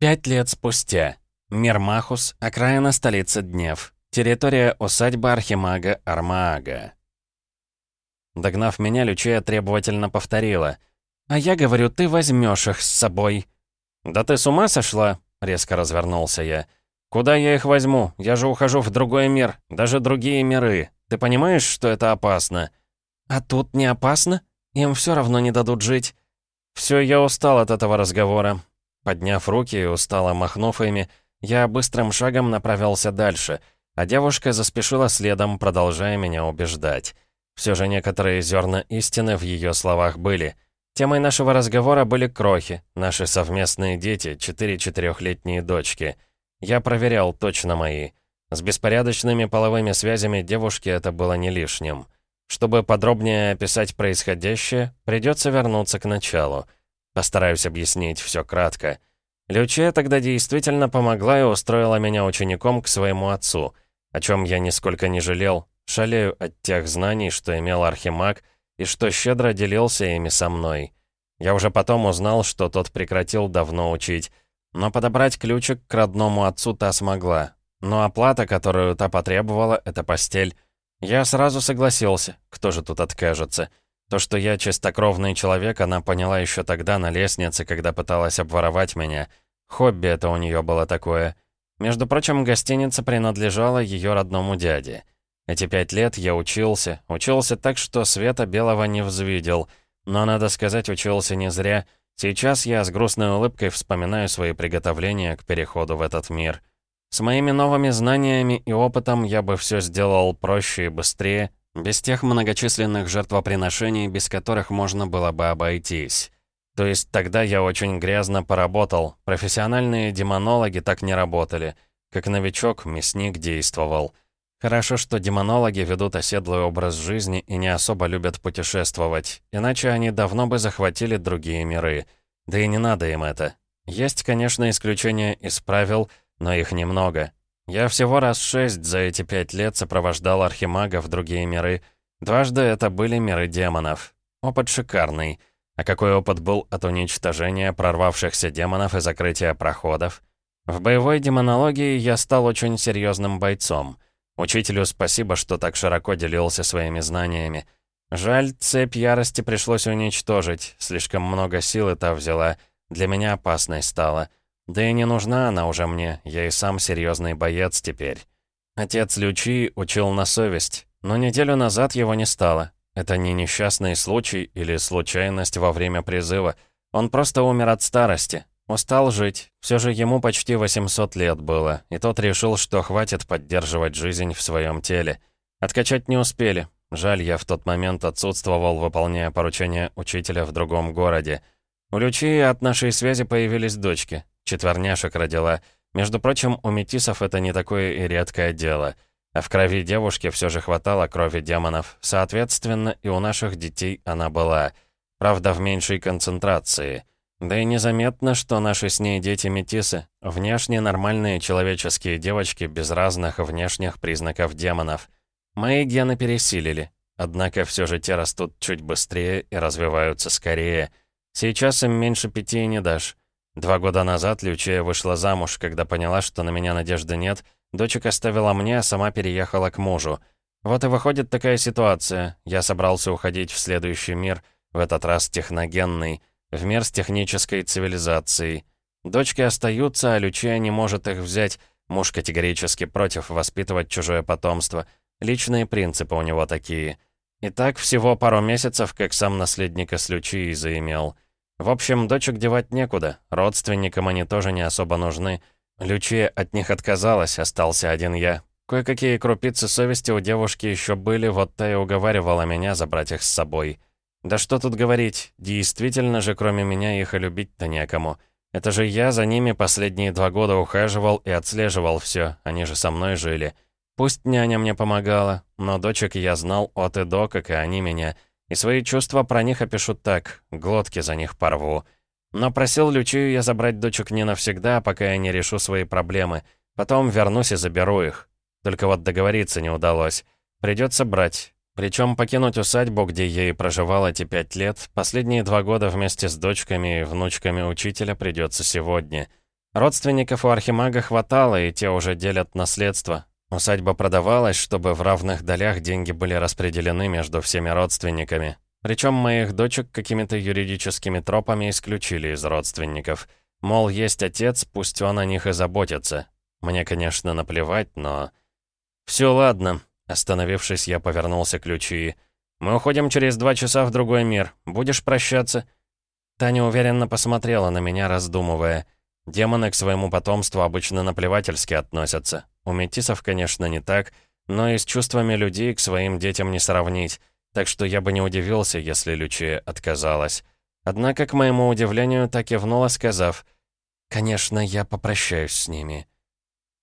Пять лет спустя. Мирмахус, окраина столицы Днев. Территория усадьбы архимага Армаага. Догнав меня, Лючея требовательно повторила. «А я говорю, ты возьмешь их с собой». «Да ты с ума сошла?» — резко развернулся я. «Куда я их возьму? Я же ухожу в другой мир, даже другие миры. Ты понимаешь, что это опасно?» «А тут не опасно? Им все равно не дадут жить». «Все, я устал от этого разговора». Подняв руки и устало махнув ими, я быстрым шагом направился дальше, а девушка заспешила следом, продолжая меня убеждать. Все же некоторые зерна истины в ее словах были. Темой нашего разговора были крохи, наши совместные дети, четыре четырехлетние дочки. Я проверял точно мои. С беспорядочными половыми связями девушки это было не лишним. Чтобы подробнее описать происходящее, придется вернуться к началу. Постараюсь объяснить все кратко. Лючия тогда действительно помогла и устроила меня учеником к своему отцу, о чем я нисколько не жалел, шалею от тех знаний, что имел Архимаг, и что щедро делился ими со мной. Я уже потом узнал, что тот прекратил давно учить, но подобрать ключик к родному отцу та смогла. Но оплата, которую та потребовала, — это постель. Я сразу согласился, кто же тут откажется. То, что я чистокровный человек, она поняла еще тогда на лестнице, когда пыталась обворовать меня. Хобби это у нее было такое. Между прочим, гостиница принадлежала ее родному дяде. Эти пять лет я учился, учился так, что света белого не взвидел. Но, надо сказать, учился не зря. Сейчас я с грустной улыбкой вспоминаю свои приготовления к переходу в этот мир. С моими новыми знаниями и опытом я бы все сделал проще и быстрее, без тех многочисленных жертвоприношений, без которых можно было бы обойтись. То есть тогда я очень грязно поработал. Профессиональные демонологи так не работали. Как новичок, мясник действовал. Хорошо, что демонологи ведут оседлый образ жизни и не особо любят путешествовать, иначе они давно бы захватили другие миры. Да и не надо им это. Есть, конечно, исключения из правил — но их немного. Я всего раз шесть за эти пять лет сопровождал архимага в другие миры. Дважды это были миры демонов. Опыт шикарный. А какой опыт был от уничтожения прорвавшихся демонов и закрытия проходов? В боевой демонологии я стал очень серьезным бойцом. Учителю спасибо, что так широко делился своими знаниями. Жаль, цепь ярости пришлось уничтожить. Слишком много сил это взяла. Для меня опасной стала. Да и не нужна она уже мне, я и сам серьезный боец теперь. Отец Лючи учил на совесть, но неделю назад его не стало. Это не несчастный случай или случайность во время призыва. Он просто умер от старости. Устал жить. Все же ему почти 800 лет было, и тот решил, что хватит поддерживать жизнь в своем теле. Откачать не успели. Жаль, я в тот момент отсутствовал, выполняя поручение учителя в другом городе. У Лючи от нашей связи появились дочки. Четверняшек родила. Между прочим, у метисов это не такое и редкое дело. А в крови девушки все же хватало крови демонов. Соответственно, и у наших детей она была. Правда, в меньшей концентрации. Да и незаметно, что наши с ней дети метисы. Внешне нормальные человеческие девочки без разных внешних признаков демонов. Мои гены пересилили. Однако все же те растут чуть быстрее и развиваются скорее. Сейчас им меньше пяти не дашь. Два года назад Лючия вышла замуж, когда поняла, что на меня надежды нет, дочек оставила мне, а сама переехала к мужу. Вот и выходит такая ситуация. Я собрался уходить в следующий мир, в этот раз техногенный, в мир с технической цивилизацией. Дочки остаются, а Лючия не может их взять. Муж категорически против воспитывать чужое потомство. Личные принципы у него такие. И так всего пару месяцев, как сам наследника с Лючией заимел. В общем, дочек девать некуда, родственникам они тоже не особо нужны. Лючия от них отказалась, остался один я. Кое-какие крупицы совести у девушки еще были, вот та и уговаривала меня забрать их с собой. Да что тут говорить, действительно же, кроме меня, их и любить-то некому. Это же я за ними последние два года ухаживал и отслеживал все, они же со мной жили. Пусть няня мне помогала, но дочек я знал от и до, как и они меня — и свои чувства про них опишу так, глотки за них порву. Но просил Лючию я забрать дочек не навсегда, пока я не решу свои проблемы. Потом вернусь и заберу их. Только вот договориться не удалось. Придется брать. Причем покинуть усадьбу, где ей проживала эти пять лет, последние два года вместе с дочками и внучками учителя придется сегодня. Родственников у Архимага хватало, и те уже делят наследство. Усадьба продавалась, чтобы в равных долях деньги были распределены между всеми родственниками. Причем моих дочек какими-то юридическими тропами исключили из родственников. Мол, есть отец, пусть он о них и заботится. Мне, конечно, наплевать, но... «Все, ладно». Остановившись, я повернулся к Лючии. «Мы уходим через два часа в другой мир. Будешь прощаться?» Таня уверенно посмотрела на меня, раздумывая. Демоны к своему потомству обычно наплевательски относятся. У метисов, конечно, не так, но и с чувствами людей к своим детям не сравнить, так что я бы не удивился, если Лючия отказалась. Однако, к моему удивлению, так и внула, сказав, «Конечно, я попрощаюсь с ними».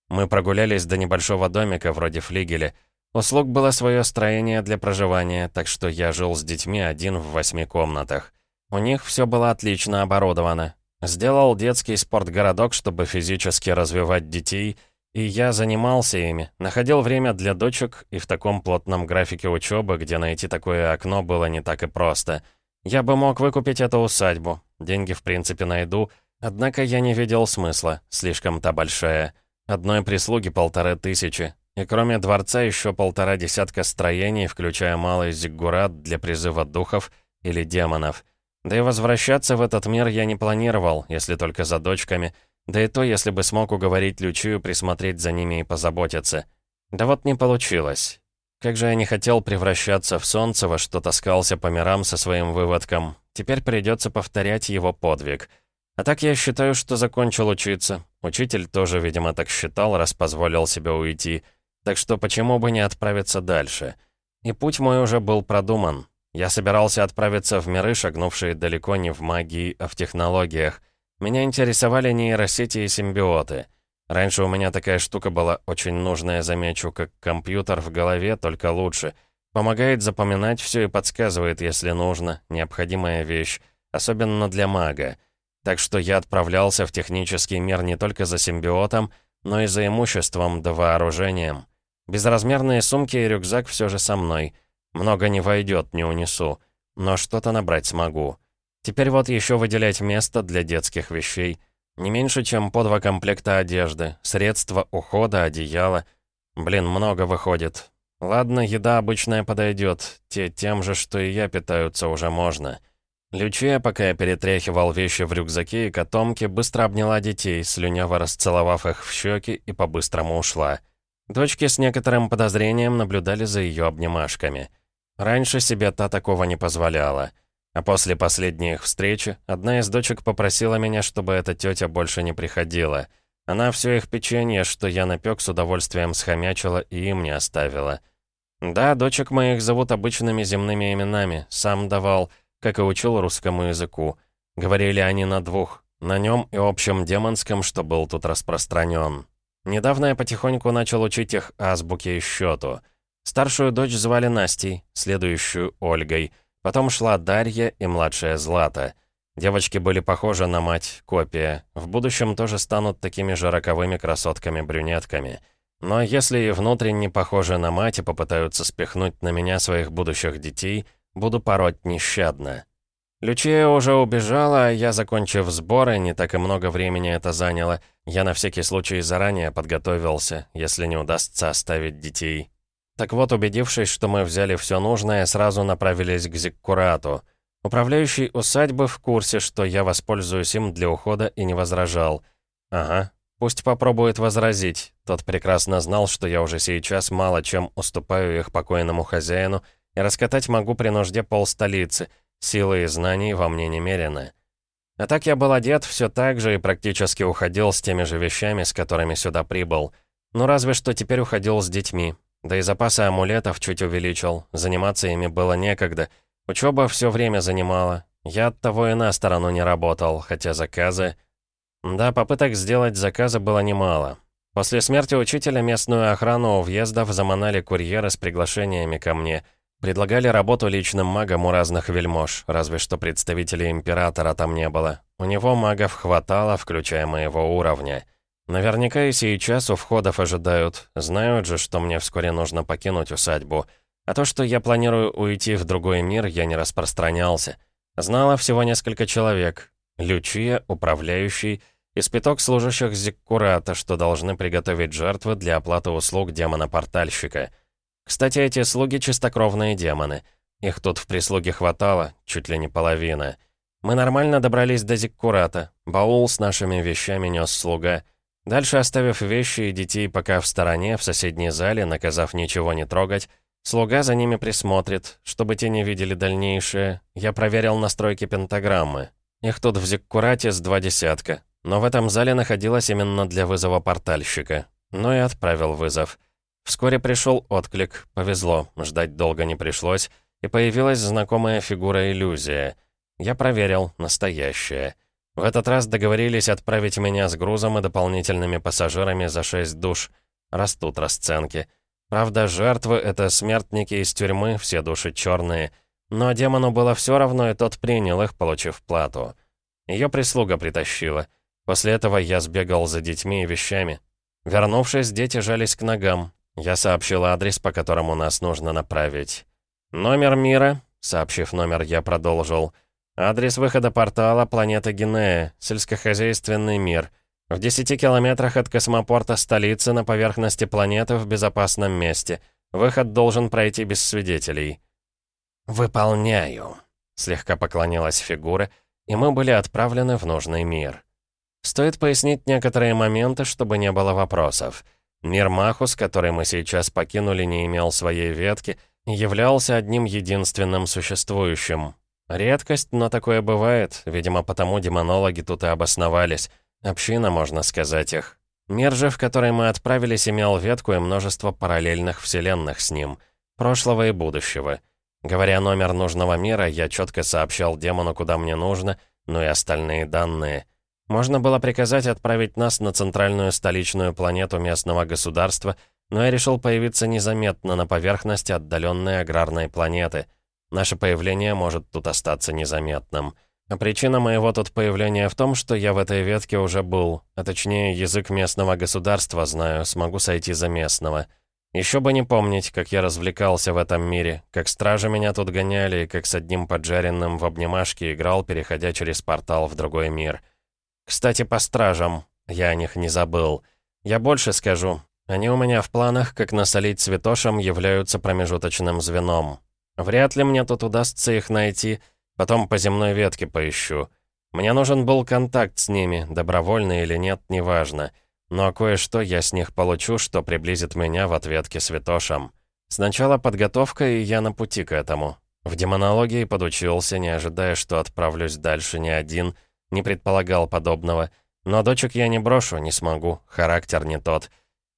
Мы прогулялись до небольшого домика, вроде флигеля. У слуг было свое строение для проживания, так что я жил с детьми один в восьми комнатах. У них все было отлично оборудовано. Сделал детский спортгородок, чтобы физически развивать детей, и я занимался ими, находил время для дочек, и в таком плотном графике учебы, где найти такое окно было не так и просто. Я бы мог выкупить эту усадьбу, деньги в принципе найду, однако я не видел смысла, слишком та большая. Одной прислуги полторы тысячи. И кроме дворца еще полтора десятка строений, включая малый зиггурат для призыва духов или демонов. Да и возвращаться в этот мир я не планировал, если только за дочками, да и то, если бы смог уговорить Лючию присмотреть за ними и позаботиться. Да вот не получилось. Как же я не хотел превращаться в солнце, во что таскался по мирам со своим выводком. Теперь придется повторять его подвиг — а так я считаю, что закончил учиться. Учитель тоже, видимо, так считал, раз позволил себе уйти. Так что почему бы не отправиться дальше? И путь мой уже был продуман. Я собирался отправиться в миры, шагнувшие далеко не в магии, а в технологиях. Меня интересовали нейросети и симбиоты. Раньше у меня такая штука была очень нужная, замечу, как компьютер в голове, только лучше. Помогает запоминать все и подсказывает, если нужно, необходимая вещь, особенно для мага. Так что я отправлялся в технический мир не только за симбиотом, но и за имуществом да вооружением. Безразмерные сумки и рюкзак все же со мной. Много не войдет, не унесу. Но что-то набрать смогу. Теперь вот еще выделять место для детских вещей. Не меньше, чем по два комплекта одежды, средства ухода, одеяло. Блин, много выходит. Ладно, еда обычная подойдет. Те тем же, что и я питаются, уже можно. Лючия, пока я перетряхивал вещи в рюкзаке и котомке, быстро обняла детей, слюняво расцеловав их в щеки и по-быстрому ушла. Дочки с некоторым подозрением наблюдали за ее обнимашками. Раньше себе та такого не позволяла. А после последней их встречи, одна из дочек попросила меня, чтобы эта тетя больше не приходила. Она все их печенье, что я напек, с удовольствием схомячила и им не оставила. Да, дочек моих зовут обычными земными именами, сам давал — как и учил русскому языку. Говорили они на двух, на нем и общем демонском, что был тут распространен. Недавно я потихоньку начал учить их азбуке и счету. Старшую дочь звали Настей, следующую — Ольгой. Потом шла Дарья и младшая Злата. Девочки были похожи на мать, копия. В будущем тоже станут такими же роковыми красотками-брюнетками. Но если и внутренне похожи на мать и попытаются спихнуть на меня своих будущих детей, Буду пороть нещадно. Лючия уже убежала, а я, закончив сборы, не так и много времени это заняло. Я на всякий случай заранее подготовился, если не удастся оставить детей. Так вот, убедившись, что мы взяли все нужное, сразу направились к Зиккурату. Управляющий усадьбы в курсе, что я воспользуюсь им для ухода и не возражал. Ага, пусть попробует возразить. Тот прекрасно знал, что я уже сейчас мало чем уступаю их покойному хозяину, и раскатать могу при нужде пол столицы. Силы и знаний во мне немерены. А так я был одет все так же и практически уходил с теми же вещами, с которыми сюда прибыл. Ну разве что теперь уходил с детьми. Да и запасы амулетов чуть увеличил. Заниматься ими было некогда. Учеба все время занимала. Я от того и на сторону не работал, хотя заказы... Да, попыток сделать заказы было немало. После смерти учителя местную охрану у въездов заманали курьеры с приглашениями ко мне — Предлагали работу личным магом у разных вельмож, разве что представителей императора там не было. У него магов хватало, включая моего уровня. Наверняка и сейчас у входов ожидают. Знают же, что мне вскоре нужно покинуть усадьбу. А то, что я планирую уйти в другой мир, я не распространялся. Знала всего несколько человек. Лючия, управляющий и спиток служащих Зиккурата, что должны приготовить жертвы для оплаты услуг демона-портальщика. Кстати, эти слуги — чистокровные демоны. Их тут в прислуге хватало, чуть ли не половина. Мы нормально добрались до Зиккурата. Баул с нашими вещами нес слуга. Дальше, оставив вещи и детей пока в стороне, в соседней зале, наказав ничего не трогать, слуга за ними присмотрит, чтобы те не видели дальнейшее. Я проверил настройки пентаграммы. Их тут в Зиккурате с два десятка. Но в этом зале находилась именно для вызова портальщика. Ну и отправил вызов. Вскоре пришел отклик, повезло, ждать долго не пришлось, и появилась знакомая фигура иллюзия. Я проверил, настоящая. В этот раз договорились отправить меня с грузом и дополнительными пассажирами за шесть душ. Растут расценки. Правда, жертвы — это смертники из тюрьмы, все души черные. Но демону было все равно, и тот принял их, получив плату. Ее прислуга притащила. После этого я сбегал за детьми и вещами. Вернувшись, дети жались к ногам. Я сообщил адрес, по которому нас нужно направить. «Номер мира», — сообщив номер, я продолжил. «Адрес выхода портала — планета Генея, сельскохозяйственный мир. В 10 километрах от космопорта столицы на поверхности планеты в безопасном месте. Выход должен пройти без свидетелей». «Выполняю», — слегка поклонилась фигура, и мы были отправлены в нужный мир. Стоит пояснить некоторые моменты, чтобы не было вопросов. Мир Махус, который мы сейчас покинули, не имел своей ветки являлся одним единственным существующим. Редкость, но такое бывает, видимо, потому демонологи тут и обосновались. Община, можно сказать их. Мир же, в который мы отправились, имел ветку и множество параллельных вселенных с ним, прошлого и будущего. Говоря номер нужного мира, я четко сообщал демону, куда мне нужно, ну и остальные данные — можно было приказать отправить нас на центральную столичную планету местного государства, но я решил появиться незаметно на поверхности отдаленной аграрной планеты. Наше появление может тут остаться незаметным. А причина моего тут появления в том, что я в этой ветке уже был, а точнее язык местного государства знаю, смогу сойти за местного. Еще бы не помнить, как я развлекался в этом мире, как стражи меня тут гоняли и как с одним поджаренным в обнимашке играл, переходя через портал в другой мир. Кстати, по стражам. Я о них не забыл. Я больше скажу. Они у меня в планах, как насолить святошам, являются промежуточным звеном. Вряд ли мне тут удастся их найти, потом по земной ветке поищу. Мне нужен был контакт с ними, добровольный или нет, неважно. Но кое-что я с них получу, что приблизит меня в ответке святошам. Сначала подготовка, и я на пути к этому. В демонологии подучился, не ожидая, что отправлюсь дальше не один, не предполагал подобного. Но дочек я не брошу, не смогу, характер не тот.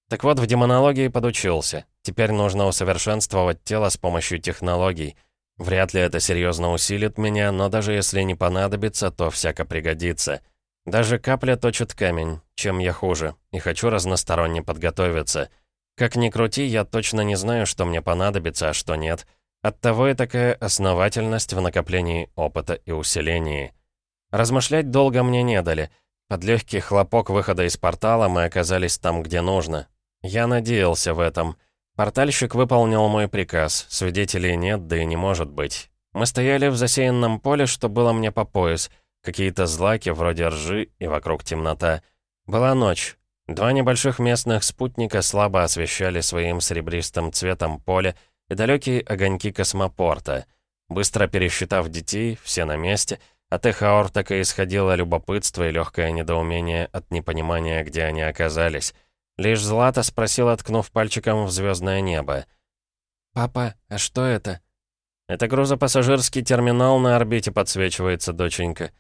Так вот, в демонологии подучился. Теперь нужно усовершенствовать тело с помощью технологий. Вряд ли это серьезно усилит меня, но даже если не понадобится, то всяко пригодится. Даже капля точит камень, чем я хуже, и хочу разносторонне подготовиться. Как ни крути, я точно не знаю, что мне понадобится, а что нет. Оттого и такая основательность в накоплении опыта и усилении. Размышлять долго мне не дали. Под легкий хлопок выхода из портала мы оказались там, где нужно. Я надеялся в этом. Портальщик выполнил мой приказ. Свидетелей нет, да и не может быть. Мы стояли в засеянном поле, что было мне по пояс. Какие-то злаки, вроде ржи, и вокруг темнота. Была ночь. Два небольших местных спутника слабо освещали своим серебристым цветом поле и далекие огоньки космопорта. Быстро пересчитав детей, все на месте — от их и исходило любопытство и легкое недоумение от непонимания, где они оказались. Лишь Злата спросила, ткнув пальчиком в звездное небо. «Папа, а что это?» «Это грузопассажирский терминал на орбите подсвечивается, доченька».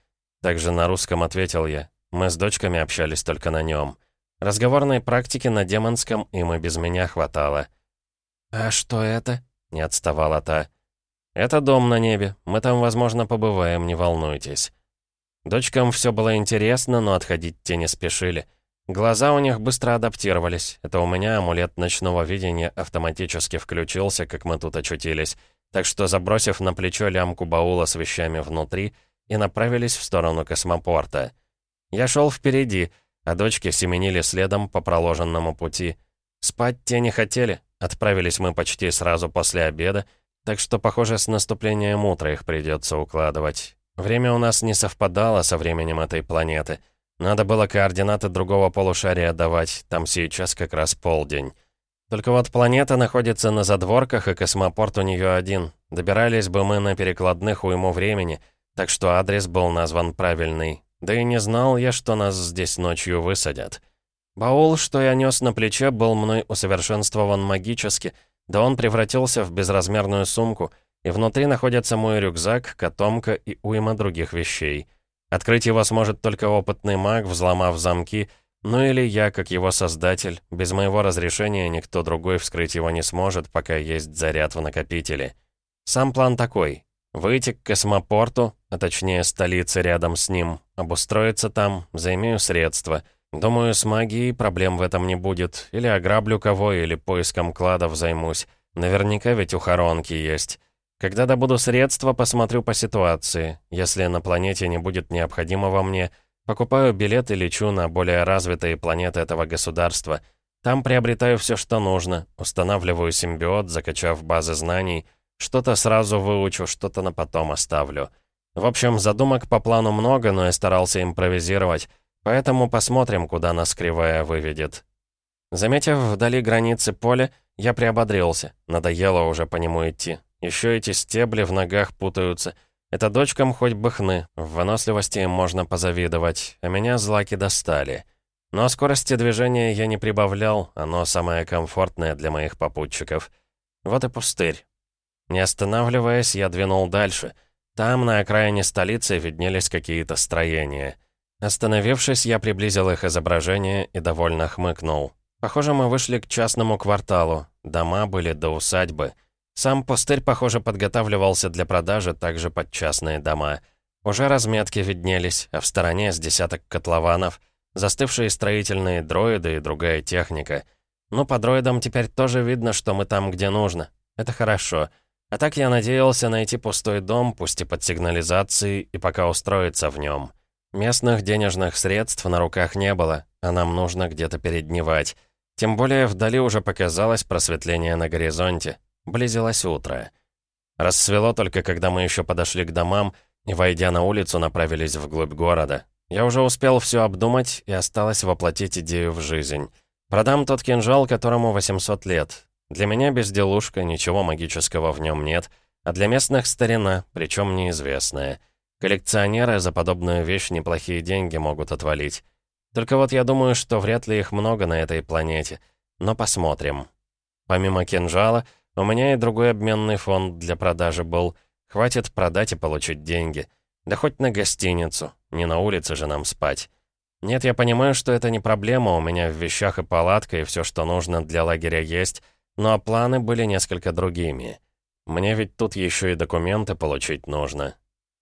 Также на русском ответил я. Мы с дочками общались только на нем. Разговорной практики на демонском им и без меня хватало. «А что это?» — не отставала та. «Это дом на небе. Мы там, возможно, побываем, не волнуйтесь». Дочкам все было интересно, но отходить те не спешили. Глаза у них быстро адаптировались. Это у меня амулет ночного видения автоматически включился, как мы тут очутились. Так что, забросив на плечо лямку баула с вещами внутри, и направились в сторону космопорта. Я шел впереди, а дочки семенили следом по проложенному пути. Спать те не хотели. Отправились мы почти сразу после обеда, так что, похоже, с наступлением утра их придется укладывать. Время у нас не совпадало со временем этой планеты. Надо было координаты другого полушария давать, там сейчас как раз полдень. Только вот планета находится на задворках, и космопорт у нее один. Добирались бы мы на перекладных уйму времени, так что адрес был назван правильный. Да и не знал я, что нас здесь ночью высадят. Баул, что я нес на плече, был мной усовершенствован магически, да он превратился в безразмерную сумку, и внутри находится мой рюкзак, котомка и уйма других вещей. Открыть его сможет только опытный маг, взломав замки, ну или я, как его создатель, без моего разрешения никто другой вскрыть его не сможет, пока есть заряд в накопителе. Сам план такой. Выйти к космопорту, а точнее столице рядом с ним, обустроиться там, займею средства. Думаю, с магией проблем в этом не будет. Или ограблю кого, или поиском кладов займусь. Наверняка ведь ухоронки есть. Когда добуду средства, посмотрю по ситуации. Если на планете не будет необходимого мне, Покупаю билет и лечу на более развитые планеты этого государства. Там приобретаю все, что нужно, устанавливаю симбиот, закачав базы знаний, что-то сразу выучу, что-то на потом оставлю. В общем, задумок по плану много, но я старался импровизировать, поэтому посмотрим, куда нас кривая выведет. Заметив вдали границы поля, я приободрился, надоело уже по нему идти. Еще эти стебли в ногах путаются — это дочкам хоть бы хны, в выносливости им можно позавидовать, а меня злаки достали. Но скорости движения я не прибавлял, оно самое комфортное для моих попутчиков. Вот и пустырь. Не останавливаясь, я двинул дальше. Там, на окраине столицы, виднелись какие-то строения. Остановившись, я приблизил их изображение и довольно хмыкнул. Похоже, мы вышли к частному кварталу. Дома были до усадьбы. Сам пустырь, похоже, подготавливался для продажи также под частные дома. Уже разметки виднелись, а в стороне с десяток котлованов, застывшие строительные дроиды и другая техника. Ну, по дроидам теперь тоже видно, что мы там, где нужно. Это хорошо. А так я надеялся найти пустой дом, пусть и под сигнализацией, и пока устроиться в нем. Местных денежных средств на руках не было, а нам нужно где-то передневать. Тем более вдали уже показалось просветление на горизонте. Близилось утро. Рассвело только, когда мы еще подошли к домам и, войдя на улицу, направились вглубь города. Я уже успел все обдумать и осталось воплотить идею в жизнь. Продам тот кинжал, которому 800 лет. Для меня безделушка, ничего магического в нем нет, а для местных старина, причем неизвестная. Коллекционеры за подобную вещь неплохие деньги могут отвалить. Только вот я думаю, что вряд ли их много на этой планете. Но посмотрим. Помимо кинжала, у меня и другой обменный фонд для продажи был. Хватит продать и получить деньги. Да хоть на гостиницу. Не на улице же нам спать. Нет, я понимаю, что это не проблема, у меня в вещах и палатка, и все, что нужно для лагеря есть, но планы были несколько другими. Мне ведь тут еще и документы получить нужно.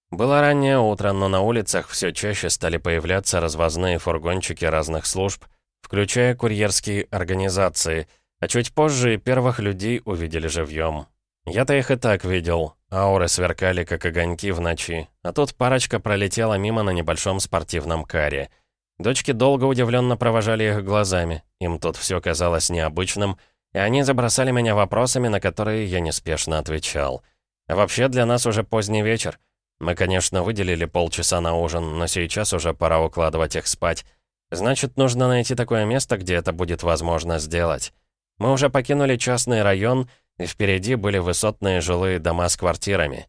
Было раннее утро, но на улицах все чаще стали появляться развозные фургончики разных служб, включая курьерские организации — а чуть позже и первых людей увидели живьем. Я-то их и так видел. Ауры сверкали, как огоньки в ночи. А тут парочка пролетела мимо на небольшом спортивном каре. Дочки долго удивленно провожали их глазами. Им тут все казалось необычным, и они забросали меня вопросами, на которые я неспешно отвечал. А вообще для нас уже поздний вечер. Мы, конечно, выделили полчаса на ужин, но сейчас уже пора укладывать их спать. Значит, нужно найти такое место, где это будет возможно сделать. Мы уже покинули частный район, и впереди были высотные жилые дома с квартирами.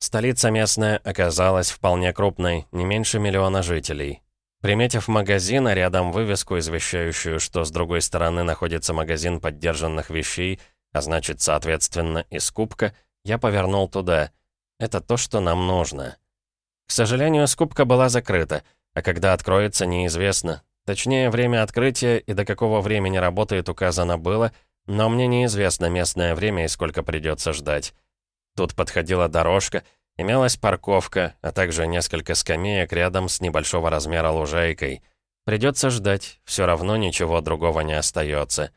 Столица местная оказалась вполне крупной, не меньше миллиона жителей. Приметив магазин, а рядом вывеску, извещающую, что с другой стороны находится магазин поддержанных вещей, а значит, соответственно, и скупка, я повернул туда. Это то, что нам нужно. К сожалению, скупка была закрыта, а когда откроется, неизвестно. Точнее, время открытия и до какого времени работает указано было, но мне неизвестно местное время и сколько придется ждать. Тут подходила дорожка, имелась парковка, а также несколько скамеек рядом с небольшого размера лужайкой. Придется ждать, все равно ничего другого не остается.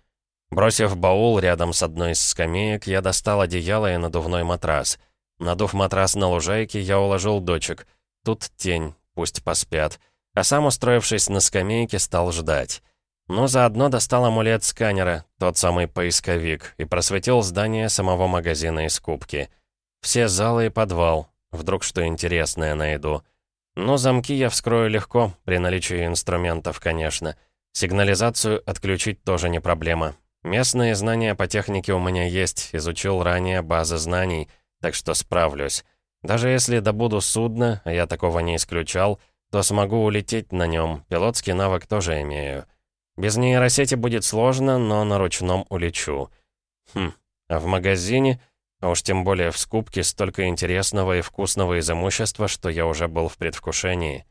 Бросив баул рядом с одной из скамеек, я достал одеяло и надувной матрас. Надув матрас на лужайке, я уложил дочек. Тут тень, пусть поспят а сам, устроившись на скамейке, стал ждать. Но заодно достал амулет сканера, тот самый поисковик, и просветил здание самого магазина из кубки. Все залы и подвал. Вдруг что интересное найду. Но замки я вскрою легко, при наличии инструментов, конечно. Сигнализацию отключить тоже не проблема. Местные знания по технике у меня есть, изучил ранее базы знаний, так что справлюсь. Даже если добуду судно, а я такого не исключал, то смогу улететь на нем, пилотский навык тоже имею. Без нейросети будет сложно, но на ручном улечу. Хм, а в магазине, а уж тем более в скупке, столько интересного и вкусного из имущества, что я уже был в предвкушении.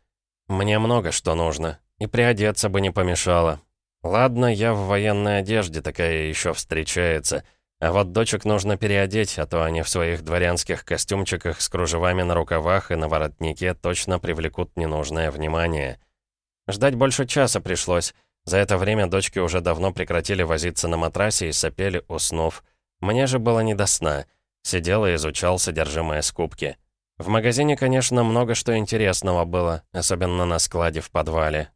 Мне много что нужно, и приодеться бы не помешало. Ладно, я в военной одежде, такая еще встречается — а вот дочек нужно переодеть, а то они в своих дворянских костюмчиках с кружевами на рукавах и на воротнике точно привлекут ненужное внимание. Ждать больше часа пришлось. За это время дочки уже давно прекратили возиться на матрасе и сопели, уснув. Мне же было не до сна. Сидел и изучал содержимое скупки. В магазине, конечно, много что интересного было, особенно на складе в подвале.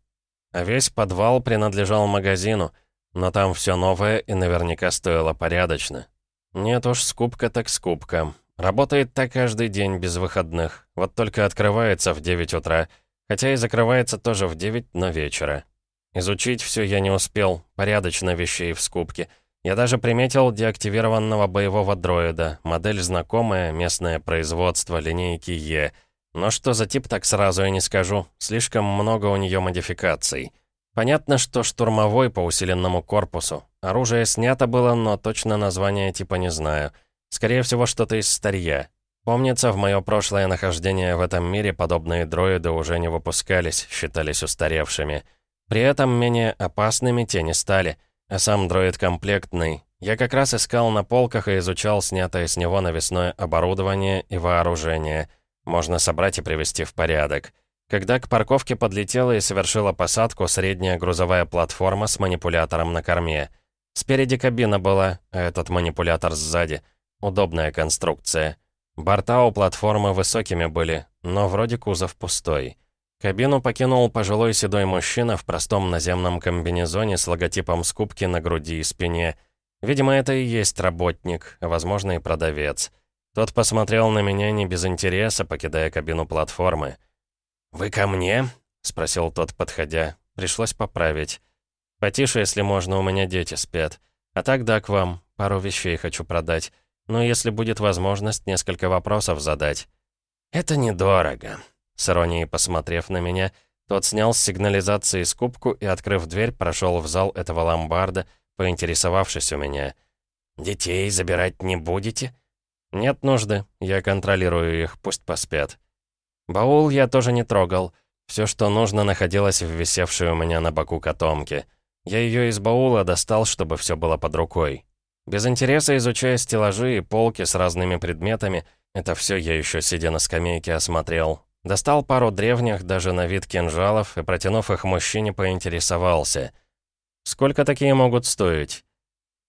А весь подвал принадлежал магазину — но там все новое и наверняка стоило порядочно. Нет уж, скупка так скупка. Работает так каждый день без выходных. Вот только открывается в 9 утра, хотя и закрывается тоже в 9, но вечера. Изучить все я не успел, порядочно вещей в скупке. Я даже приметил деактивированного боевого дроида, модель знакомая, местное производство, линейки Е. Но что за тип, так сразу и не скажу, слишком много у нее модификаций. Понятно, что штурмовой по усиленному корпусу. Оружие снято было, но точно название типа не знаю. Скорее всего, что-то из старья. Помнится, в мое прошлое нахождение в этом мире подобные дроиды уже не выпускались, считались устаревшими. При этом менее опасными те не стали. А сам дроид комплектный. Я как раз искал на полках и изучал снятое с него навесное оборудование и вооружение. Можно собрать и привести в порядок. Когда к парковке подлетела и совершила посадку средняя грузовая платформа с манипулятором на корме. Спереди кабина была, а этот манипулятор сзади. Удобная конструкция. Борта у платформы высокими были, но вроде кузов пустой. Кабину покинул пожилой седой мужчина в простом наземном комбинезоне с логотипом скупки на груди и спине. Видимо, это и есть работник, а возможно и продавец. Тот посмотрел на меня не без интереса, покидая кабину платформы. «Вы ко мне?» — спросил тот, подходя. Пришлось поправить. «Потише, если можно, у меня дети спят. А так да, к вам. Пару вещей хочу продать. Но если будет возможность, несколько вопросов задать». «Это недорого». С иронией посмотрев на меня, тот снял с сигнализации скупку и, открыв дверь, прошел в зал этого ломбарда, поинтересовавшись у меня. «Детей забирать не будете?» «Нет нужды. Я контролирую их, пусть поспят». Баул я тоже не трогал. Все, что нужно, находилось в висевшей у меня на боку котомке. Я ее из баула достал, чтобы все было под рукой. Без интереса изучая стеллажи и полки с разными предметами, это все я еще сидя на скамейке осмотрел. Достал пару древних, даже на вид кинжалов, и, протянув их мужчине, поинтересовался. «Сколько такие могут стоить?»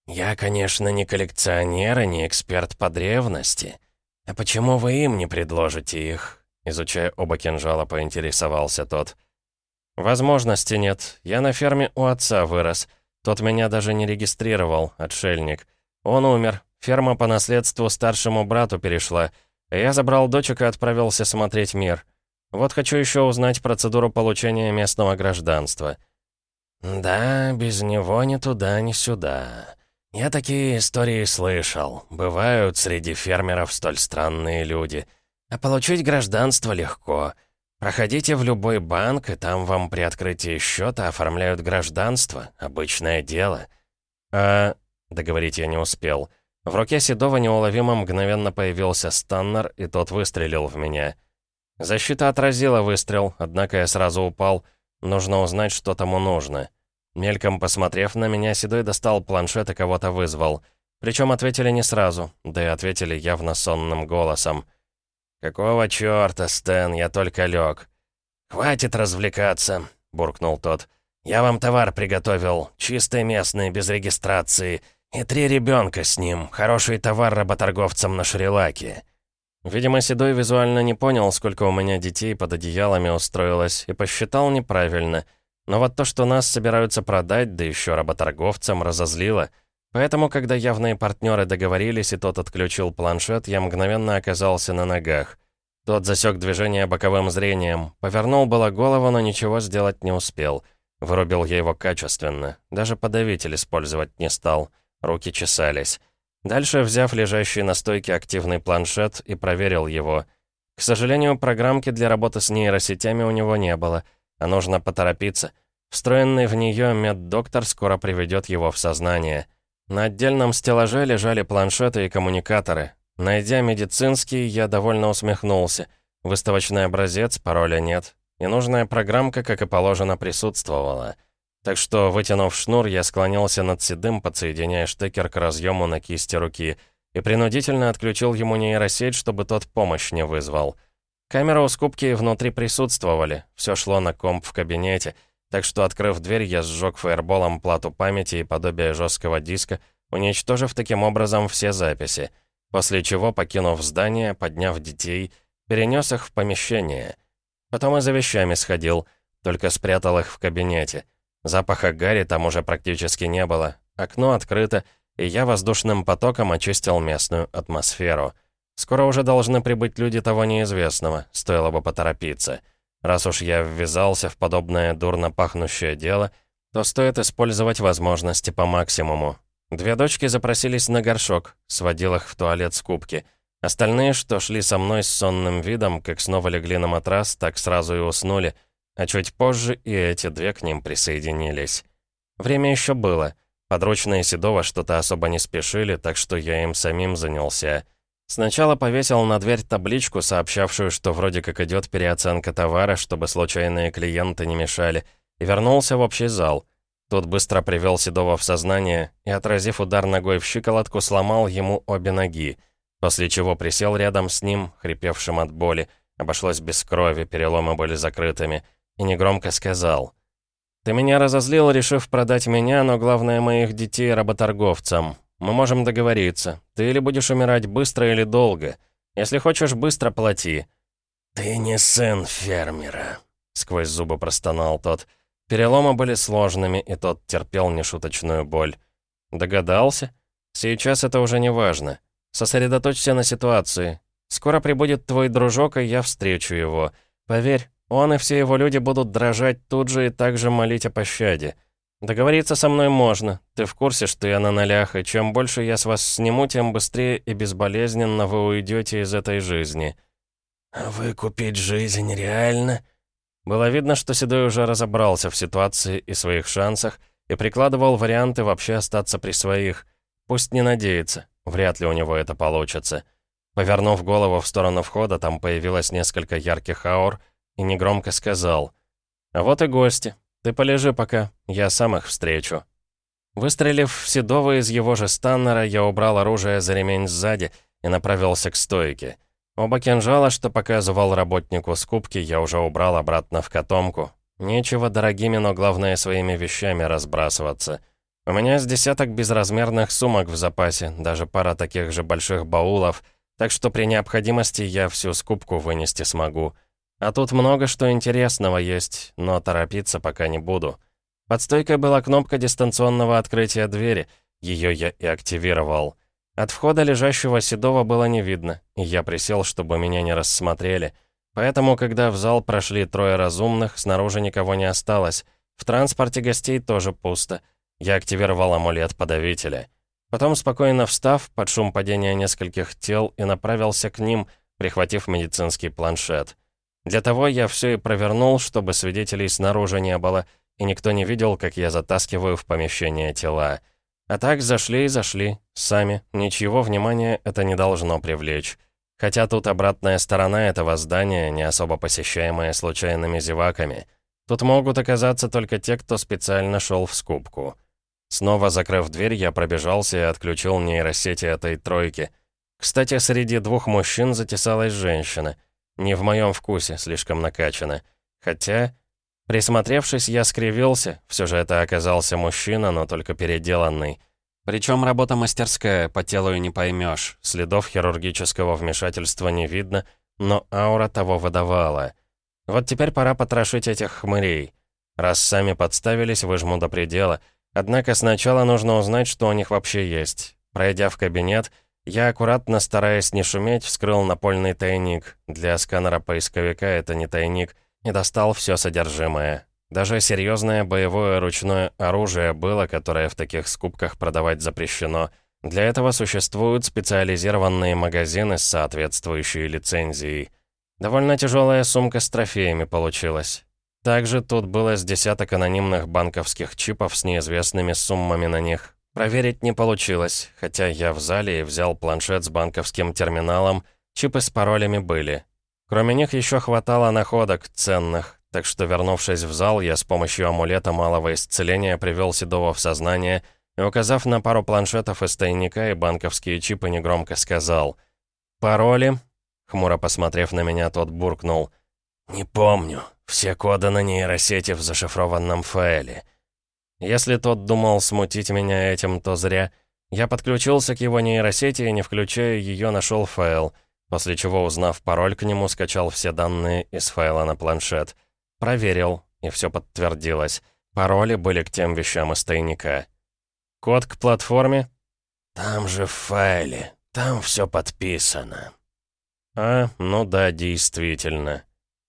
«Я, конечно, не коллекционер и не эксперт по древности. А почему вы им не предложите их? Изучая оба кинжала, поинтересовался тот. «Возможности нет. Я на ферме у отца вырос. Тот меня даже не регистрировал, отшельник. Он умер. Ферма по наследству старшему брату перешла. Я забрал дочек и отправился смотреть мир. Вот хочу еще узнать процедуру получения местного гражданства». «Да, без него ни туда, ни сюда. Я такие истории слышал. Бывают среди фермеров столь странные люди». А получить гражданство легко. Проходите в любой банк, и там вам при открытии счета оформляют гражданство. Обычное дело. А... Договорить я не успел. В руке Седова неуловимо мгновенно появился станнер, и тот выстрелил в меня. Защита отразила выстрел, однако я сразу упал. Нужно узнать, что тому нужно. Мельком посмотрев на меня, Седой достал планшет и кого-то вызвал. Причем ответили не сразу, да и ответили явно сонным голосом. «Какого чёрта, Стэн, я только лег. «Хватит развлекаться», — буркнул тот. «Я вам товар приготовил, чистый местный, без регистрации, и три ребенка с ним, хороший товар работорговцам на Шри-Лаке». Видимо, Седой визуально не понял, сколько у меня детей под одеялами устроилось, и посчитал неправильно. Но вот то, что нас собираются продать, да еще работорговцам, разозлило — Поэтому, когда явные партнеры договорились и тот отключил планшет, я мгновенно оказался на ногах. Тот засек движение боковым зрением, повернул было голову, но ничего сделать не успел. Вырубил я его качественно, даже подавитель использовать не стал, руки чесались. Дальше, взяв лежащий на стойке активный планшет и проверил его. К сожалению, программки для работы с нейросетями у него не было, а нужно поторопиться. Встроенный в нее меддоктор скоро приведет его в сознание. На отдельном стеллаже лежали планшеты и коммуникаторы. Найдя медицинский, я довольно усмехнулся. Выставочный образец, пароля нет. И нужная программка, как и положено, присутствовала. Так что, вытянув шнур, я склонился над седым, подсоединяя штекер к разъему на кисти руки, и принудительно отключил ему нейросеть, чтобы тот помощь не вызвал. Камера у скупки внутри присутствовали, все шло на комп в кабинете, так что, открыв дверь, я сжег фаерболом плату памяти и подобие жесткого диска, уничтожив таким образом все записи — После чего, покинув здание, подняв детей, перенес их в помещение. Потом и за вещами сходил, только спрятал их в кабинете. Запаха гари там уже практически не было. Окно открыто, и я воздушным потоком очистил местную атмосферу. Скоро уже должны прибыть люди того неизвестного, стоило бы поторопиться. Раз уж я ввязался в подобное дурно пахнущее дело, то стоит использовать возможности по максимуму. Две дочки запросились на горшок, сводил их в туалет с кубки. Остальные, что шли со мной с сонным видом, как снова легли на матрас, так сразу и уснули, а чуть позже и эти две к ним присоединились. Время еще было. Подручные Седова что-то особо не спешили, так что я им самим занялся. Сначала повесил на дверь табличку, сообщавшую, что вроде как идет переоценка товара, чтобы случайные клиенты не мешали, и вернулся в общий зал — Тут быстро привел Седова в сознание и, отразив удар ногой в щиколотку, сломал ему обе ноги, после чего присел рядом с ним, хрипевшим от боли, обошлось без крови, переломы были закрытыми, и негромко сказал. «Ты меня разозлил, решив продать меня, но главное моих детей работорговцам. Мы можем договориться. Ты или будешь умирать быстро, или долго. Если хочешь, быстро плати». «Ты не сын фермера», — сквозь зубы простонал тот. Переломы были сложными, и тот терпел нешуточную боль. Догадался? Сейчас это уже не важно. Сосредоточься на ситуации. Скоро прибудет твой дружок, и я встречу его. Поверь, он и все его люди будут дрожать тут же и также молить о пощаде. Договориться со мной можно. Ты в курсе, что я на нолях, и чем больше я с вас сниму, тем быстрее и безболезненно вы уйдете из этой жизни. «Выкупить жизнь реально?» Было видно, что Седой уже разобрался в ситуации и своих шансах и прикладывал варианты вообще остаться при своих. Пусть не надеется, вряд ли у него это получится. Повернув голову в сторону входа, там появилось несколько ярких аур и негромко сказал «А вот и гости. Ты полежи пока, я сам их встречу». Выстрелив в Седова из его же станнера, я убрал оружие за ремень сзади и направился к стойке. Оба кинжала, что показывал работнику скупки, я уже убрал обратно в котомку. Нечего дорогими, но главное своими вещами разбрасываться. У меня с десяток безразмерных сумок в запасе, даже пара таких же больших баулов, так что при необходимости я всю скупку вынести смогу. А тут много что интересного есть, но торопиться пока не буду. Под стойкой была кнопка дистанционного открытия двери, ее я и активировал. От входа лежащего Седова было не видно, и я присел, чтобы меня не рассмотрели. Поэтому, когда в зал прошли трое разумных, снаружи никого не осталось. В транспорте гостей тоже пусто. Я активировал амулет подавителя. Потом, спокойно встав, под шум падения нескольких тел, и направился к ним, прихватив медицинский планшет. Для того я все и провернул, чтобы свидетелей снаружи не было, и никто не видел, как я затаскиваю в помещение тела. А так зашли и зашли, сами, ничего внимания это не должно привлечь. Хотя тут обратная сторона этого здания, не особо посещаемая случайными зеваками. Тут могут оказаться только те, кто специально шел в скупку. Снова закрыв дверь, я пробежался и отключил нейросети этой тройки. Кстати, среди двух мужчин затесалась женщина. Не в моем вкусе, слишком накачана. Хотя... Присмотревшись, я скривился. Все же это оказался мужчина, но только переделанный. Причем работа мастерская, по телу и не поймешь. Следов хирургического вмешательства не видно, но аура того выдавала. Вот теперь пора потрошить этих хмырей. Раз сами подставились, выжму до предела. Однако сначала нужно узнать, что у них вообще есть. Пройдя в кабинет, Я, аккуратно стараясь не шуметь, вскрыл напольный тайник. Для сканера поисковика это не тайник. И достал все содержимое. Даже серьезное боевое ручное оружие было, которое в таких скупках продавать запрещено. Для этого существуют специализированные магазины с соответствующей лицензией. Довольно тяжелая сумка с трофеями получилась. Также тут было с десяток анонимных банковских чипов с неизвестными суммами на них. Проверить не получилось, хотя я в зале и взял планшет с банковским терминалом, чипы с паролями были. Кроме них еще хватало находок ценных, так что, вернувшись в зал, я с помощью амулета малого исцеления привел Седова в сознание и, указав на пару планшетов из тайника и банковские чипы, негромко сказал «Пароли?» Хмуро посмотрев на меня, тот буркнул «Не помню. Все коды на нейросети в зашифрованном файле». Если тот думал смутить меня этим, то зря. Я подключился к его нейросети и, не включая ее, нашел файл, после чего, узнав пароль к нему, скачал все данные из файла на планшет. Проверил, и все подтвердилось. Пароли были к тем вещам из тайника. Код к платформе? Там же в файле. Там все подписано. А, ну да, действительно.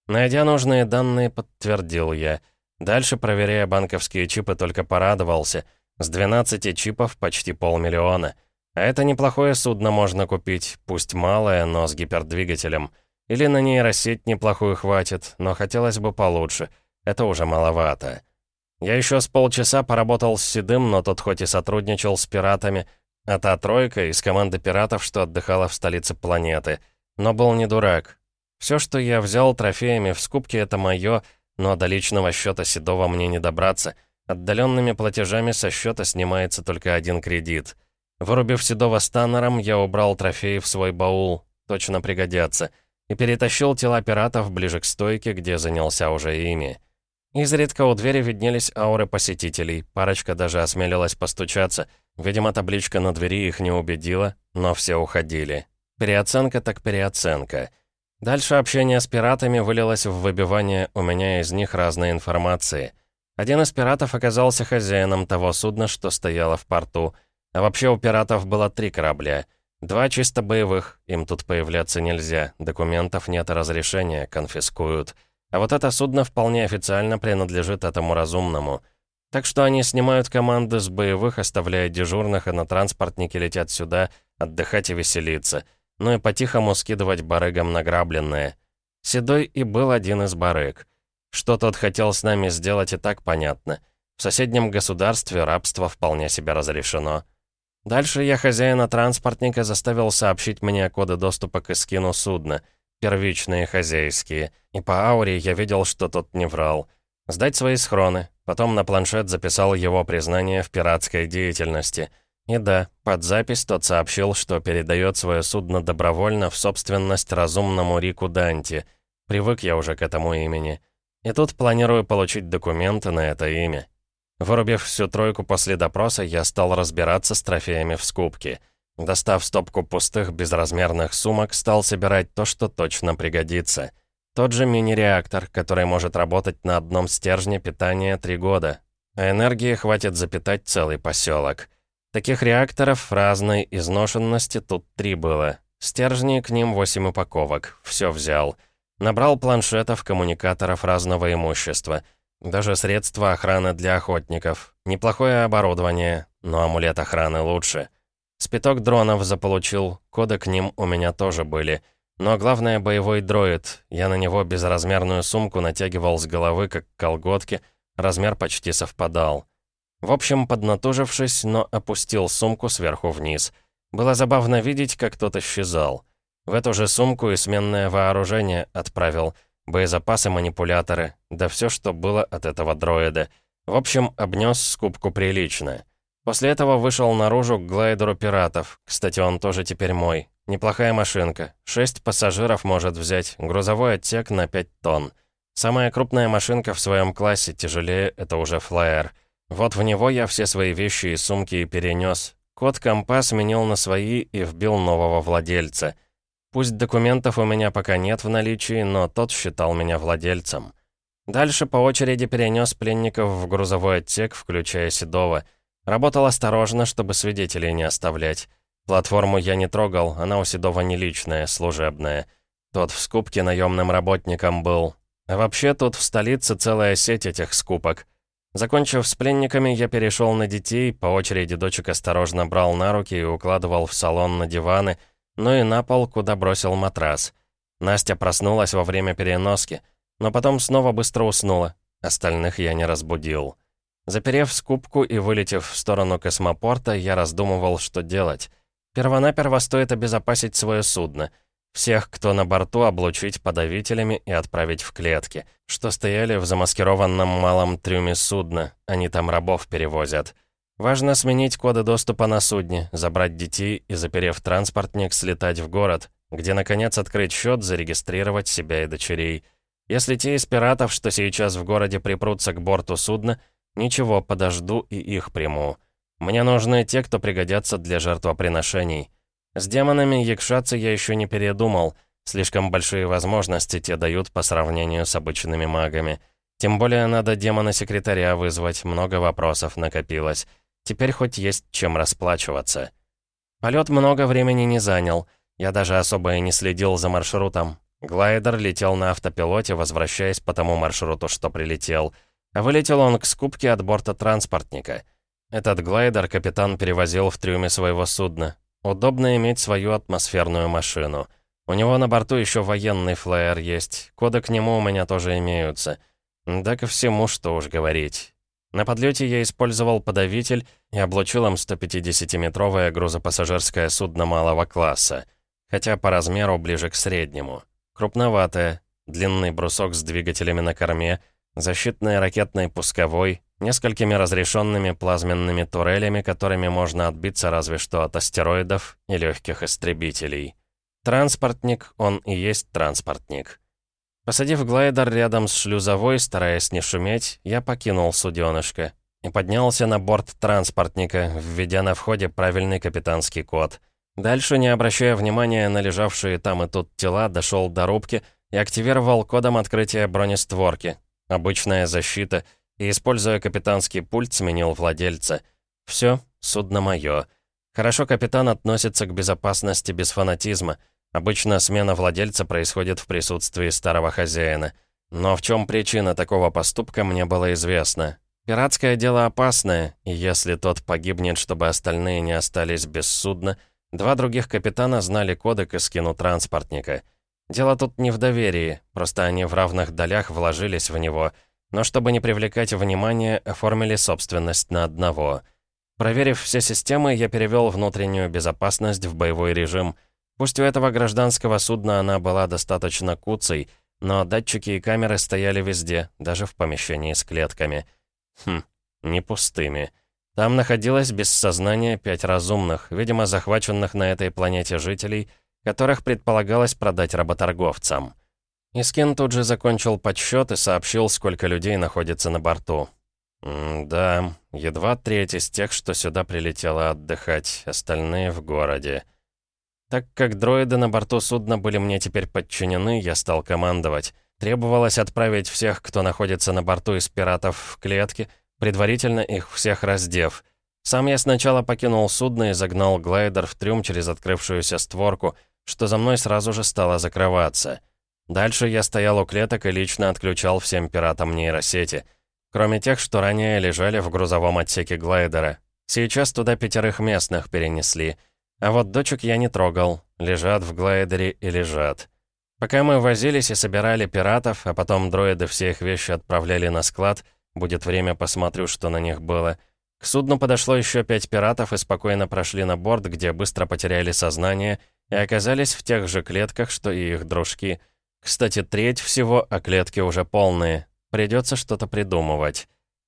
Найдя нужные данные, подтвердил я. Дальше, проверяя банковские чипы, только порадовался. С 12 чипов почти полмиллиона. А это неплохое судно можно купить, пусть малое, но с гипердвигателем. Или на нейросеть неплохую хватит, но хотелось бы получше. Это уже маловато. Я еще с полчаса поработал с Седым, но тот хоть и сотрудничал с пиратами, а та тройка из команды пиратов, что отдыхала в столице планеты. Но был не дурак. Все, что я взял трофеями в скупке, это мое, но до личного счета Седова мне не добраться. Отдаленными платежами со счета снимается только один кредит. Вырубив Седова станнером, я убрал трофеи в свой баул. Точно пригодятся и перетащил тела пиратов ближе к стойке, где занялся уже ими. Изредка у двери виднелись ауры посетителей, парочка даже осмелилась постучаться. Видимо, табличка на двери их не убедила, но все уходили. Переоценка так переоценка. Дальше общение с пиратами вылилось в выбивание у меня из них разной информации. Один из пиратов оказался хозяином того судна, что стояло в порту. А вообще у пиратов было три корабля — Два чисто боевых, им тут появляться нельзя, документов нет разрешения, конфискуют. А вот это судно вполне официально принадлежит этому разумному. Так что они снимают команды с боевых, оставляя дежурных, и на транспортнике летят сюда отдыхать и веселиться. Ну и по-тихому скидывать барыгам награбленное. Седой и был один из барыг. Что тот хотел с нами сделать, и так понятно. В соседнем государстве рабство вполне себе разрешено. Дальше я хозяина транспортника заставил сообщить мне коды доступа к эскину судна, первичные хозяйские, и по ауре я видел, что тот не врал. Сдать свои схроны, потом на планшет записал его признание в пиратской деятельности. И да, под запись тот сообщил, что передает свое судно добровольно в собственность разумному Рику Данти. Привык я уже к этому имени. И тут планирую получить документы на это имя. Вырубив всю тройку после допроса, я стал разбираться с трофеями в скупке. Достав стопку пустых безразмерных сумок, стал собирать то, что точно пригодится. Тот же мини-реактор, который может работать на одном стержне питания три года. А энергии хватит запитать целый поселок. Таких реакторов разной изношенности тут три было. Стержни к ним восемь упаковок. Все взял. Набрал планшетов, коммуникаторов разного имущества — даже средства охраны для охотников. Неплохое оборудование, но амулет охраны лучше. Спиток дронов заполучил, коды к ним у меня тоже были. Но главное, боевой дроид. Я на него безразмерную сумку натягивал с головы, как колготки. Размер почти совпадал. В общем, поднатужившись, но опустил сумку сверху вниз. Было забавно видеть, как тот исчезал. В эту же сумку и сменное вооружение отправил — боезапасы, манипуляторы, да все, что было от этого дроида. В общем, обнес скупку прилично. После этого вышел наружу к глайдеру пиратов. Кстати, он тоже теперь мой. Неплохая машинка. Шесть пассажиров может взять, грузовой отсек на 5 тонн. Самая крупная машинка в своем классе, тяжелее — это уже флайер. Вот в него я все свои вещи и сумки и перенес. Код компа сменил на свои и вбил нового владельца — Пусть документов у меня пока нет в наличии, но тот считал меня владельцем. Дальше по очереди перенес пленников в грузовой отсек, включая Седова. Работал осторожно, чтобы свидетелей не оставлять. Платформу я не трогал, она у Седова не личная, служебная. Тот в скупке наемным работником был. А вообще тут в столице целая сеть этих скупок. Закончив с пленниками, я перешел на детей, по очереди дочек осторожно брал на руки и укладывал в салон на диваны, ну и на пол, куда бросил матрас. Настя проснулась во время переноски, но потом снова быстро уснула. Остальных я не разбудил. Заперев скупку и вылетев в сторону космопорта, я раздумывал, что делать. Первонаперво стоит обезопасить свое судно. Всех, кто на борту, облучить подавителями и отправить в клетки, что стояли в замаскированном малом трюме судна, они там рабов перевозят. Важно сменить коды доступа на судне, забрать детей и, заперев транспортник, слетать в город, где, наконец, открыть счет, зарегистрировать себя и дочерей. Если те из пиратов, что сейчас в городе припрутся к борту судна, ничего, подожду и их приму. Мне нужны те, кто пригодятся для жертвоприношений. С демонами якшаться я еще не передумал. Слишком большие возможности те дают по сравнению с обычными магами. Тем более надо демона-секретаря вызвать, много вопросов накопилось. Теперь хоть есть чем расплачиваться. Полет много времени не занял. Я даже особо и не следил за маршрутом. Глайдер летел на автопилоте, возвращаясь по тому маршруту, что прилетел. А вылетел он к скупке от борта транспортника — этот глайдер капитан перевозил в трюме своего судна. Удобно иметь свою атмосферную машину. У него на борту еще военный флайер есть. Коды к нему у меня тоже имеются. Да ко всему, что уж говорить. На подлете я использовал подавитель и облучил им 150-метровое грузопассажирское судно малого класса. Хотя по размеру ближе к среднему. Крупноватое, длинный брусок с двигателями на корме, защитный ракетный пусковой, несколькими разрешенными плазменными турелями, которыми можно отбиться разве что от астероидов и легких истребителей. Транспортник, он и есть транспортник. Посадив глайдер рядом с шлюзовой, стараясь не шуметь, я покинул суденышко и поднялся на борт транспортника, введя на входе правильный капитанский код. Дальше, не обращая внимания на лежавшие там и тут тела, дошел до рубки и активировал кодом открытия бронестворки. Обычная защита — и, используя капитанский пульт, сменил владельца. Все, судно мое. Хорошо капитан относится к безопасности без фанатизма. Обычно смена владельца происходит в присутствии старого хозяина. Но в чем причина такого поступка, мне было известно. Пиратское дело опасное, и если тот погибнет, чтобы остальные не остались без судна, два других капитана знали коды к эскину транспортника. Дело тут не в доверии, просто они в равных долях вложились в него — но чтобы не привлекать внимание, оформили собственность на одного. Проверив все системы, я перевел внутреннюю безопасность в боевой режим. Пусть у этого гражданского судна она была достаточно куцей, но датчики и камеры стояли везде, даже в помещении с клетками. Хм, не пустыми. Там находилось без сознания пять разумных, видимо, захваченных на этой планете жителей, которых предполагалось продать работорговцам. Искин тут же закончил подсчет и сообщил, сколько людей находится на борту. Да, едва треть из тех, что сюда прилетело отдыхать, остальные в городе. Так как дроиды на борту судна были мне теперь подчинены, я стал командовать. Требовалось отправить всех, кто находится на борту из пиратов, в клетки, предварительно их всех раздев. Сам я сначала покинул судно и загнал глайдер в трюм через открывшуюся створку, что за мной сразу же стало закрываться. Дальше я стоял у клеток и лично отключал всем пиратам нейросети. Кроме тех, что ранее лежали в грузовом отсеке глайдера. Сейчас туда пятерых местных перенесли. А вот дочек я не трогал. Лежат в глайдере и лежат. Пока мы возились и собирали пиратов, а потом дроиды все их вещи отправляли на склад, будет время посмотрю, что на них было. К судну подошло еще пять пиратов и спокойно прошли на борт, где быстро потеряли сознание и оказались в тех же клетках, что и их дружки — кстати, треть всего, а клетки уже полные. Придется что-то придумывать.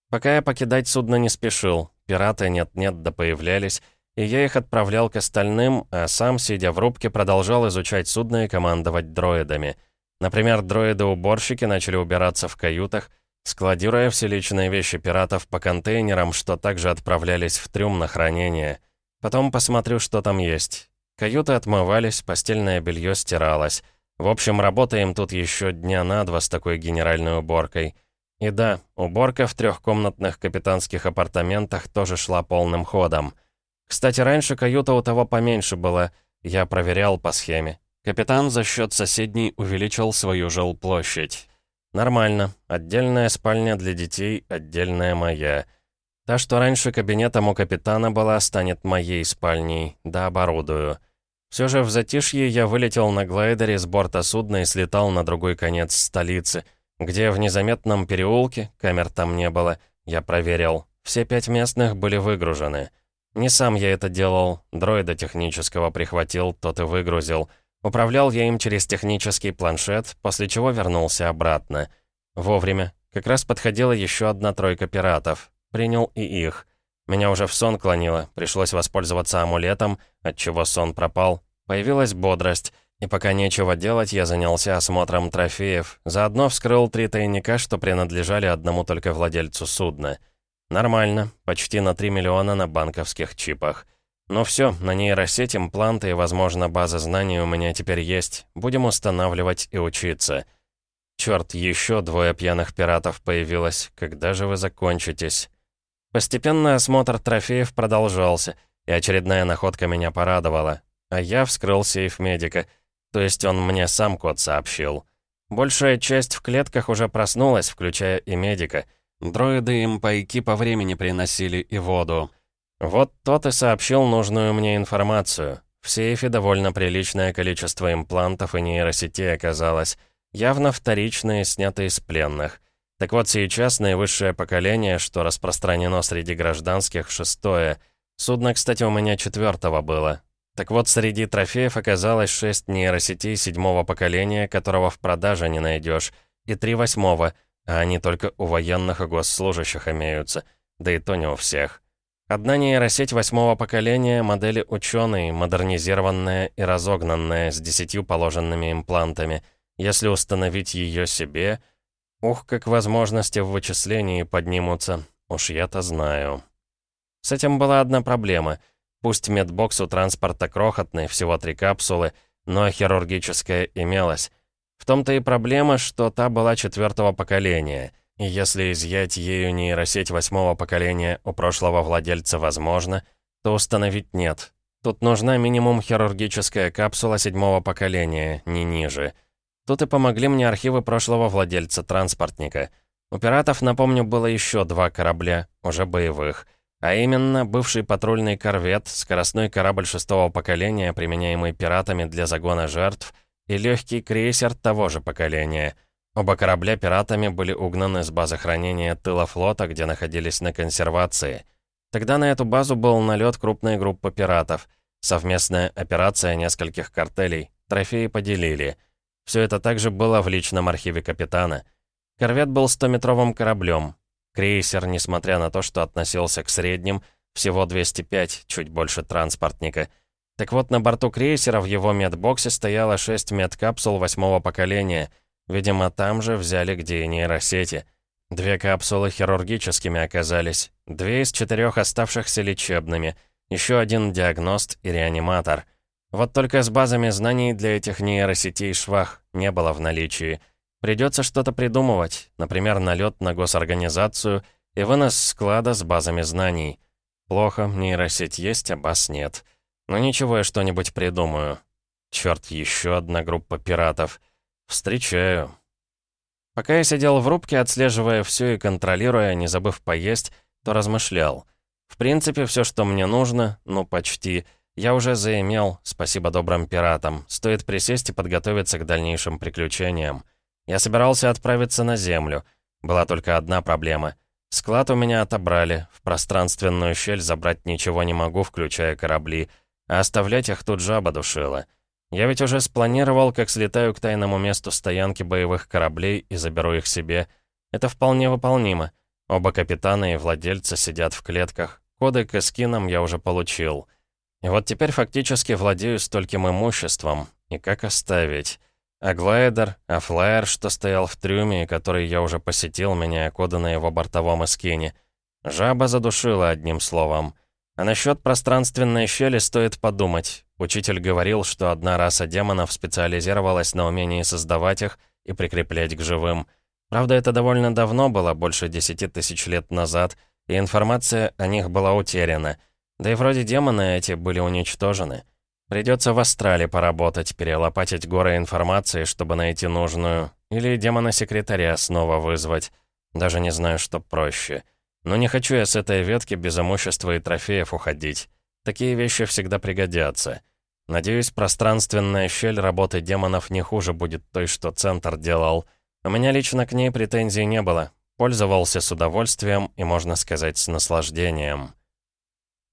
Пока я покидать судно не спешил. Пираты нет-нет да появлялись, и я их отправлял к остальным, а сам, сидя в рубке, продолжал изучать судно и командовать дроидами. Например, дроиды-уборщики начали убираться в каютах, складируя все личные вещи пиратов по контейнерам, что также отправлялись в трюм на хранение. Потом посмотрю, что там есть. Каюты отмывались, постельное белье стиралось. В общем, работаем тут еще дня на два с такой генеральной уборкой. И да, уборка в трехкомнатных капитанских апартаментах тоже шла полным ходом. Кстати, раньше каюта у того поменьше была, я проверял по схеме. Капитан за счет соседней увеличил свою жилплощадь. Нормально. Отдельная спальня для детей, отдельная моя. Та, что раньше кабинетом у капитана была, станет моей спальней. Да, оборудую. Все же в затишье я вылетел на глайдере с борта судна и слетал на другой конец столицы, где в незаметном переулке, камер там не было, я проверил, все пять местных были выгружены. Не сам я это делал, дроида технического прихватил, тот и выгрузил. Управлял я им через технический планшет, после чего вернулся обратно. Вовремя. Как раз подходила еще одна тройка пиратов. Принял и их. Меня уже в сон клонило, пришлось воспользоваться амулетом, отчего сон пропал. Появилась бодрость, и пока нечего делать, я занялся осмотром трофеев. Заодно вскрыл три тайника, что принадлежали одному только владельцу судна. Нормально, почти на 3 миллиона на банковских чипах. Ну все, на нейросеть, импланты и, возможно, база знаний у меня теперь есть. Будем устанавливать и учиться. Черт, еще двое пьяных пиратов появилось. Когда же вы закончитесь? Постепенно осмотр трофеев продолжался, и очередная находка меня порадовала. А я вскрыл сейф медика, то есть он мне сам код сообщил. Большая часть в клетках уже проснулась, включая и медика. Дроиды им пайки по времени приносили и воду. Вот тот и сообщил нужную мне информацию. В сейфе довольно приличное количество имплантов и нейросетей оказалось, явно вторичные, снятые с пленных. Так вот, сейчас наивысшее поколение, что распространено среди гражданских, шестое. Судно, кстати, у меня четвертого было. Так вот, среди трофеев оказалось шесть нейросетей седьмого поколения, которого в продаже не найдешь, и три восьмого, а они только у военных и госслужащих имеются, да и то не у всех. Одна нейросеть восьмого поколения, модели ученые, модернизированная и разогнанная, с десятью положенными имплантами. Если установить ее себе, Ух, как возможности в вычислении поднимутся. Уж я-то знаю. С этим была одна проблема. Пусть медбокс у транспорта крохотный, всего три капсулы, но хирургическая имелась. В том-то и проблема, что та была четвертого поколения. И если изъять ею нейросеть восьмого поколения у прошлого владельца возможно, то установить нет. Тут нужна минимум хирургическая капсула седьмого поколения, не ниже. Тут и помогли мне архивы прошлого владельца транспортника. У пиратов, напомню, было еще два корабля, уже боевых. А именно, бывший патрульный корвет, скоростной корабль шестого поколения, применяемый пиратами для загона жертв, и легкий крейсер того же поколения. Оба корабля пиратами были угнаны с базы хранения тыла флота, где находились на консервации. Тогда на эту базу был налет крупной группы пиратов. Совместная операция нескольких картелей. Трофеи поделили — все это также было в личном архиве капитана. Корвет был 100-метровым кораблем. Крейсер, несмотря на то, что относился к средним, всего 205, чуть больше транспортника. Так вот, на борту крейсера в его медбоксе стояло 6 медкапсул восьмого поколения. Видимо, там же взяли где и нейросети. Две капсулы хирургическими оказались, две из четырех оставшихся лечебными, еще один диагност и реаниматор — вот только с базами знаний для этих нейросетей швах не было в наличии. Придется что-то придумывать, например, налет на госорганизацию и вынос склада с базами знаний. Плохо, нейросеть есть, а баз нет. Но ничего, я что-нибудь придумаю. Черт, еще одна группа пиратов. Встречаю. Пока я сидел в рубке, отслеживая все и контролируя, не забыв поесть, то размышлял. В принципе, все, что мне нужно, ну почти — я уже заимел, спасибо добрым пиратам. Стоит присесть и подготовиться к дальнейшим приключениям. Я собирался отправиться на Землю. Была только одна проблема. Склад у меня отобрали. В пространственную щель забрать ничего не могу, включая корабли. А оставлять их тут жаба душила. Я ведь уже спланировал, как слетаю к тайному месту стоянки боевых кораблей и заберу их себе. Это вполне выполнимо. Оба капитана и владельца сидят в клетках. Коды к эскинам я уже получил. И вот теперь фактически владею стольким имуществом. И как оставить? А глайдер, а флайер, что стоял в трюме, и который я уже посетил, меняя коды на его бортовом эскине. Жаба задушила, одним словом. А насчет пространственной щели стоит подумать. Учитель говорил, что одна раса демонов специализировалась на умении создавать их и прикреплять к живым. Правда, это довольно давно было, больше десяти тысяч лет назад, и информация о них была утеряна — Да и вроде демоны эти были уничтожены. Придется в Астрале поработать, перелопатить горы информации, чтобы найти нужную. Или демона-секретаря снова вызвать. Даже не знаю, что проще. Но не хочу я с этой ветки без имущества и трофеев уходить. Такие вещи всегда пригодятся. Надеюсь, пространственная щель работы демонов не хуже будет той, что Центр делал. У меня лично к ней претензий не было. Пользовался с удовольствием и, можно сказать, с наслаждением.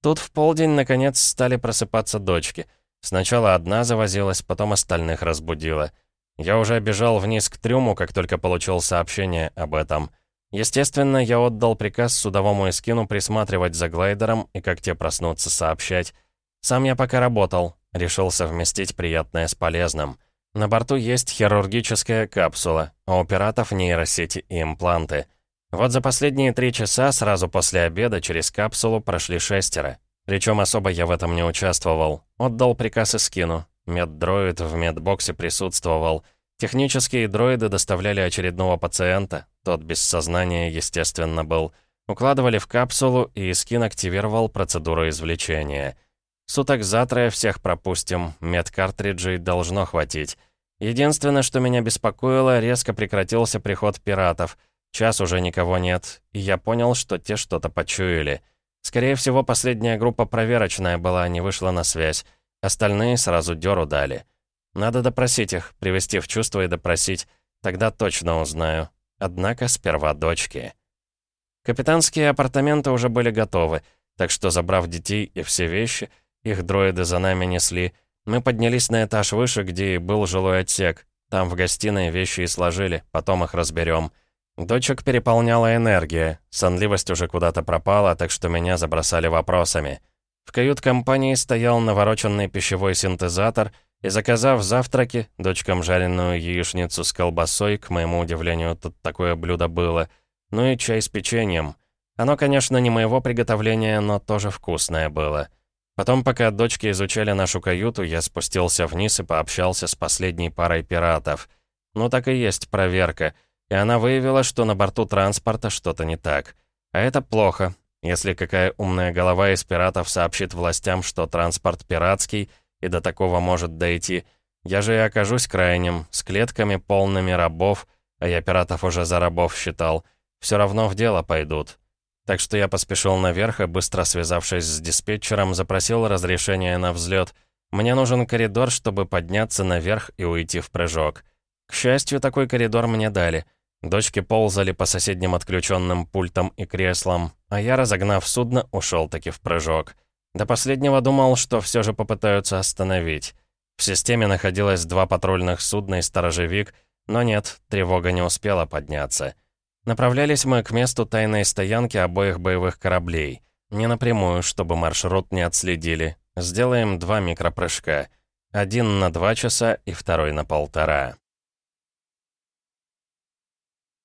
Тут в полдень, наконец, стали просыпаться дочки. Сначала одна завозилась, потом остальных разбудила. Я уже бежал вниз к трюму, как только получил сообщение об этом. Естественно, я отдал приказ судовому эскину присматривать за глайдером и как те проснутся сообщать. Сам я пока работал, решил совместить приятное с полезным. На борту есть хирургическая капсула, а у пиратов нейросети и импланты. Вот за последние три часа, сразу после обеда, через капсулу прошли шестеро. Причем особо я в этом не участвовал. Отдал приказ Искину. Меддроид в медбоксе присутствовал. Технические дроиды доставляли очередного пациента. Тот без сознания, естественно, был. Укладывали в капсулу, и Искин активировал процедуру извлечения. Суток завтра всех пропустим, медкартриджей должно хватить. Единственное, что меня беспокоило, резко прекратился приход пиратов. Час уже никого нет, и я понял, что те что-то почуяли. Скорее всего, последняя группа проверочная была, не вышла на связь. Остальные сразу дёру дали. Надо допросить их, привести в чувство и допросить. Тогда точно узнаю. Однако сперва дочки. Капитанские апартаменты уже были готовы, так что, забрав детей и все вещи, их дроиды за нами несли, мы поднялись на этаж выше, где и был жилой отсек. Там в гостиной вещи и сложили, потом их разберем. Дочек переполняла энергия, сонливость уже куда-то пропала, так что меня забросали вопросами. В кают-компании стоял навороченный пищевой синтезатор, и заказав завтраки, дочкам жареную яичницу с колбасой, к моему удивлению, тут такое блюдо было, ну и чай с печеньем. Оно, конечно, не моего приготовления, но тоже вкусное было. Потом, пока дочки изучали нашу каюту, я спустился вниз и пообщался с последней парой пиратов. Ну так и есть проверка, и она выявила, что на борту транспорта что-то не так. А это плохо, если какая умная голова из пиратов сообщит властям, что транспорт пиратский, и до такого может дойти, я же и окажусь крайним, с клетками полными рабов, а я пиратов уже за рабов считал, все равно в дело пойдут. Так что я поспешил наверх и, быстро связавшись с диспетчером, запросил разрешение на взлет. Мне нужен коридор, чтобы подняться наверх и уйти в прыжок. К счастью, такой коридор мне дали — Дочки ползали по соседним отключенным пультам и креслам, а я, разогнав судно, ушел таки в прыжок. До последнего думал, что все же попытаются остановить. В системе находилось два патрульных судна и сторожевик, но нет, тревога не успела подняться. Направлялись мы к месту тайной стоянки обоих боевых кораблей. Не напрямую, чтобы маршрут не отследили. Сделаем два микропрыжка. Один на два часа и второй на полтора.